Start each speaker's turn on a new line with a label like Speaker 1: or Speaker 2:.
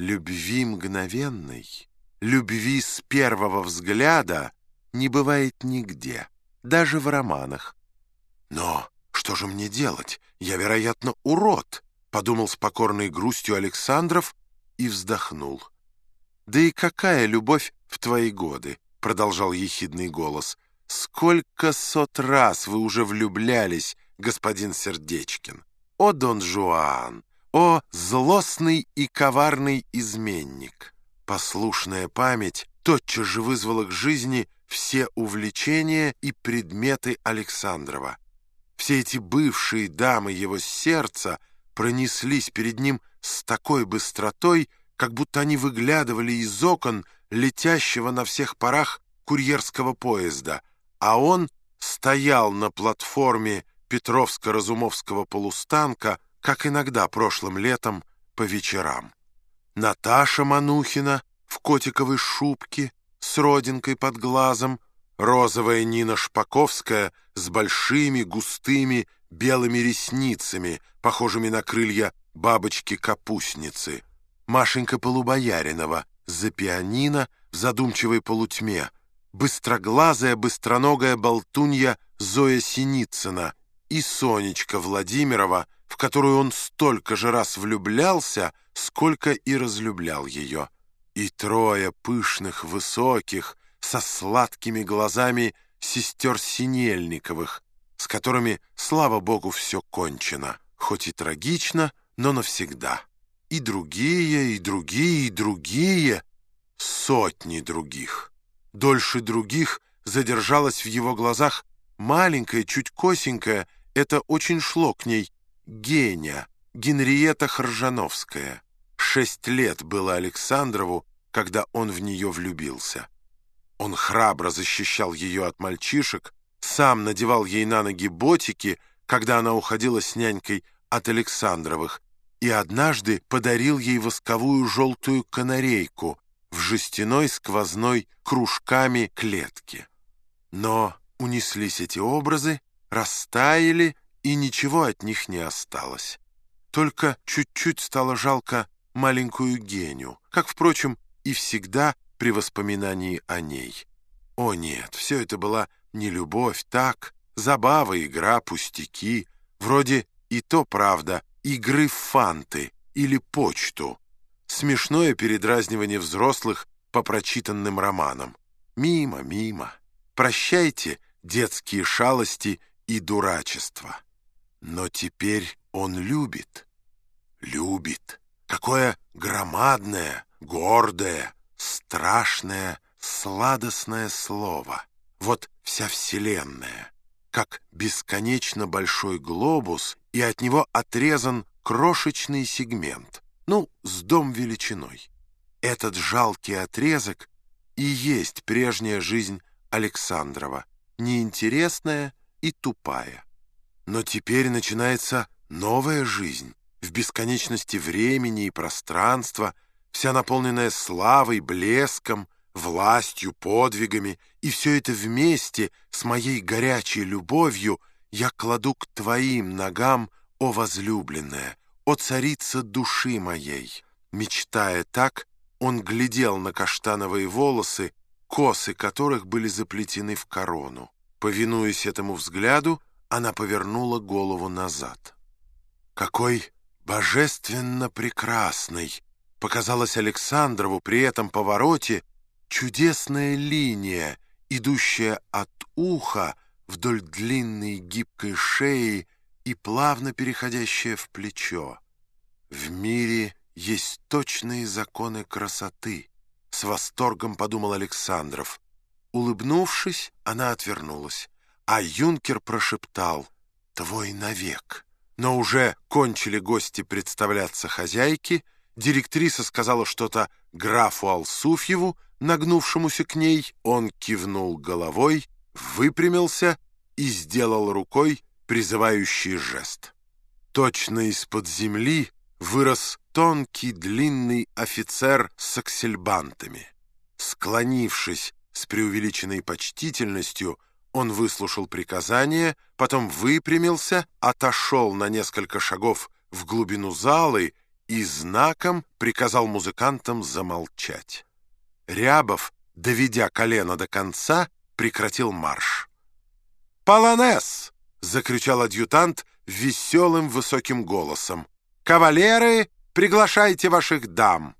Speaker 1: Любви мгновенной, любви с первого взгляда не бывает нигде, даже в романах. Но что же мне делать? Я, вероятно, урод, подумал с покорной грустью Александров и вздохнул. Да и какая любовь в твои годы, продолжал ехидный голос. Сколько сот раз вы уже влюблялись, господин Сердечкин. О, Дон Жуан! О, злостный и коварный изменник! Послушная память тотчас же вызвала к жизни все увлечения и предметы Александрова. Все эти бывшие дамы его сердца пронеслись перед ним с такой быстротой, как будто они выглядывали из окон летящего на всех парах курьерского поезда, а он стоял на платформе Петровско-Разумовского полустанка, как иногда прошлым летом по вечерам. Наташа Манухина в котиковой шубке с родинкой под глазом, розовая Нина Шпаковская с большими густыми белыми ресницами, похожими на крылья бабочки-капустницы, Машенька Полубояринова за пианино в задумчивой полутьме, быстроглазая, быстроногая болтунья Зоя Синицына и Сонечка Владимирова, в которую он столько же раз влюблялся, сколько и разлюблял ее. И трое пышных, высоких, со сладкими глазами сестер Синельниковых, с которыми, слава богу, все кончено, хоть и трагично, но навсегда. И другие, и другие, и другие, сотни других. Дольше других задержалась в его глазах маленькая, чуть косенькая, это очень шло к ней. Геня, Генриета Хоржановская. Шесть лет было Александрову, когда он в нее влюбился. Он храбро защищал ее от мальчишек, сам надевал ей на ноги ботики, когда она уходила с нянькой от Александровых, и однажды подарил ей восковую желтую канарейку в жестяной сквозной кружками клетке. Но унеслись эти образы, растаяли, и ничего от них не осталось. Только чуть-чуть стало жалко маленькую Геню, как, впрочем, и всегда при воспоминании о ней. О нет, все это была не любовь, так, забава, игра, пустяки, вроде и то правда, игры в фанты или почту, смешное передразнивание взрослых по прочитанным романам. Мимо, мимо. Прощайте детские шалости и дурачество. Но теперь он любит. Любит. Какое громадное, гордое, страшное, сладостное слово. Вот вся Вселенная. Как бесконечно большой глобус, и от него отрезан крошечный сегмент. Ну, с дом величиной. Этот жалкий отрезок и есть прежняя жизнь Александрова, неинтересная и тупая. Но теперь начинается новая жизнь, в бесконечности времени и пространства, вся наполненная славой, блеском, властью, подвигами, и все это вместе с моей горячей любовью я кладу к твоим ногам, о возлюбленная, о царица души моей. Мечтая так, он глядел на каштановые волосы, косы которых были заплетены в корону. Повинуясь этому взгляду, она повернула голову назад. Какой божественно прекрасной показалась Александрову при этом повороте чудесная линия, идущая от уха вдоль длинной гибкой шеи и плавно переходящая в плечо. В мире есть точные законы красоты, с восторгом подумал Александров. Улыбнувшись, она отвернулась, а юнкер прошептал «Твой навек». Но уже кончили гости представляться хозяйке, директриса сказала что-то графу Алсуфьеву, нагнувшемуся к ней, он кивнул головой, выпрямился и сделал рукой призывающий жест. Точно из-под земли вырос тонкий длинный офицер с аксельбантами. Склонившись с преувеличенной почтительностью, он выслушал приказание, потом выпрямился, отошел на несколько шагов в глубину залы и знаком приказал музыкантам замолчать. Рябов, доведя колено до конца, прекратил марш. «Полонез!» — закричал адъютант веселым высоким голосом. «Кавалеры, приглашайте ваших дам!»